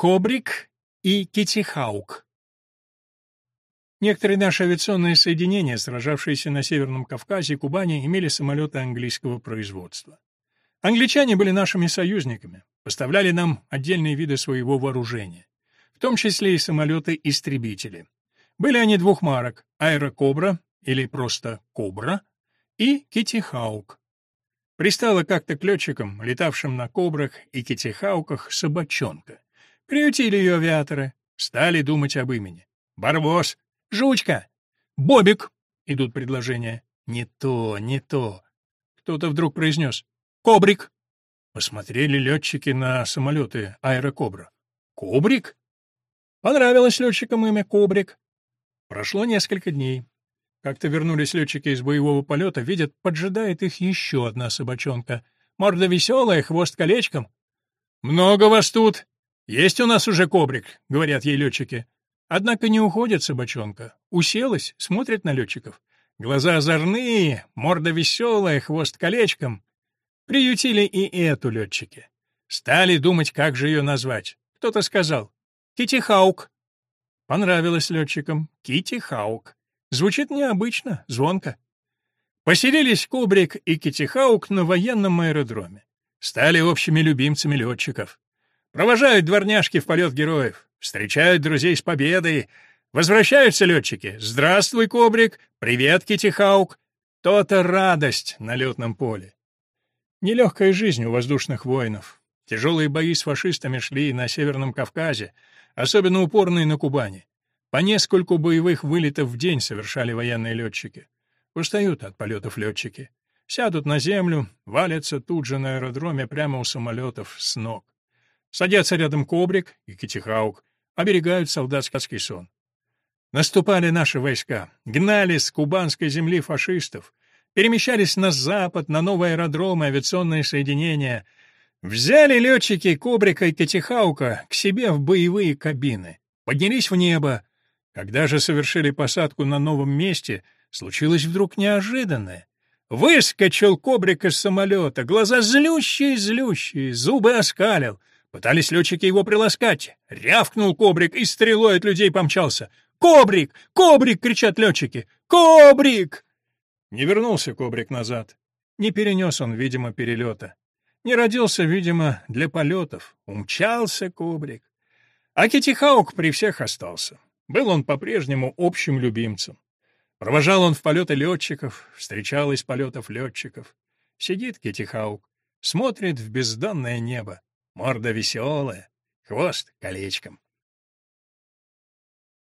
Кобрик и Китихаук. Некоторые наши авиационные соединения, сражавшиеся на Северном Кавказе и Кубани, имели самолеты английского производства. Англичане были нашими союзниками, поставляли нам отдельные виды своего вооружения, в том числе и самолеты-истребители. Были они двух марок — «Аэрокобра» или просто «Кобра» и «Китихаук». Пристала как-то к летчикам, летавшим на «Кобрах» и «Китихауках», собачонка. Приютили ее авиаторы, стали думать об имени. «Барбос», «Жучка», «Бобик» — идут предложения. Не то, не то. Кто-то вдруг произнес «Кобрик». Посмотрели летчики на самолеты «Аэрокобра». «Кобрик?» Понравилось летчикам имя «Кобрик». Прошло несколько дней. Как-то вернулись летчики из боевого полета, видят, поджидает их еще одна собачонка. Морда веселая, хвост колечком. «Много вас тут! Есть у нас уже кобрик», — говорят ей летчики. Однако не уходит собачонка. Уселась, смотрит на летчиков. Глаза озорные, морда веселая, хвост колечком. Приютили и эту летчики. Стали думать, как же ее назвать. Кто-то сказал «Кити Хаук». Понравилось летчикам «Кити Хаук». Звучит необычно, звонко. Поселились Кубрик и Кити Хаук на военном аэродроме. Стали общими любимцами летчиков. Провожают дворняжки в полет героев, встречают друзей с победой. Возвращаются летчики. «Здравствуй, Кобрик! Привет, Китихаук!» То-то радость на летном поле. Нелегкая жизнь у воздушных воинов. Тяжелые бои с фашистами шли на Северном Кавказе, особенно упорные на Кубани. По нескольку боевых вылетов в день совершали военные летчики. Устают от полетов летчики. Сядут на землю, валятся тут же на аэродроме прямо у самолетов с ног. Садятся рядом Кобрик и Китихаук, оберегают солдатский сон. Наступали наши войска, гнали с кубанской земли фашистов, перемещались на запад, на новые аэродромы, авиационные соединения. Взяли летчики Кобрика и Катихаука к себе в боевые кабины, поднялись в небо. Когда же совершили посадку на новом месте, случилось вдруг неожиданное. Выскочил Кобрик из самолета, глаза злющие-злющие, зубы оскалил. Пытались летчики его приласкать. Рявкнул Кобрик и стрелой от людей помчался. «Кобрик! Кобрик!» — кричат летчики. «Кобрик!» Не вернулся Кобрик назад. Не перенес он, видимо, перелета. Не родился, видимо, для полетов. Умчался Кобрик. А Китихаук при всех остался. Был он по-прежнему общим любимцем. Провожал он в полеты летчиков, встречал из полетов летчиков. Сидит Китихаук, смотрит в бездонное небо. Морда веселая, хвост колечком.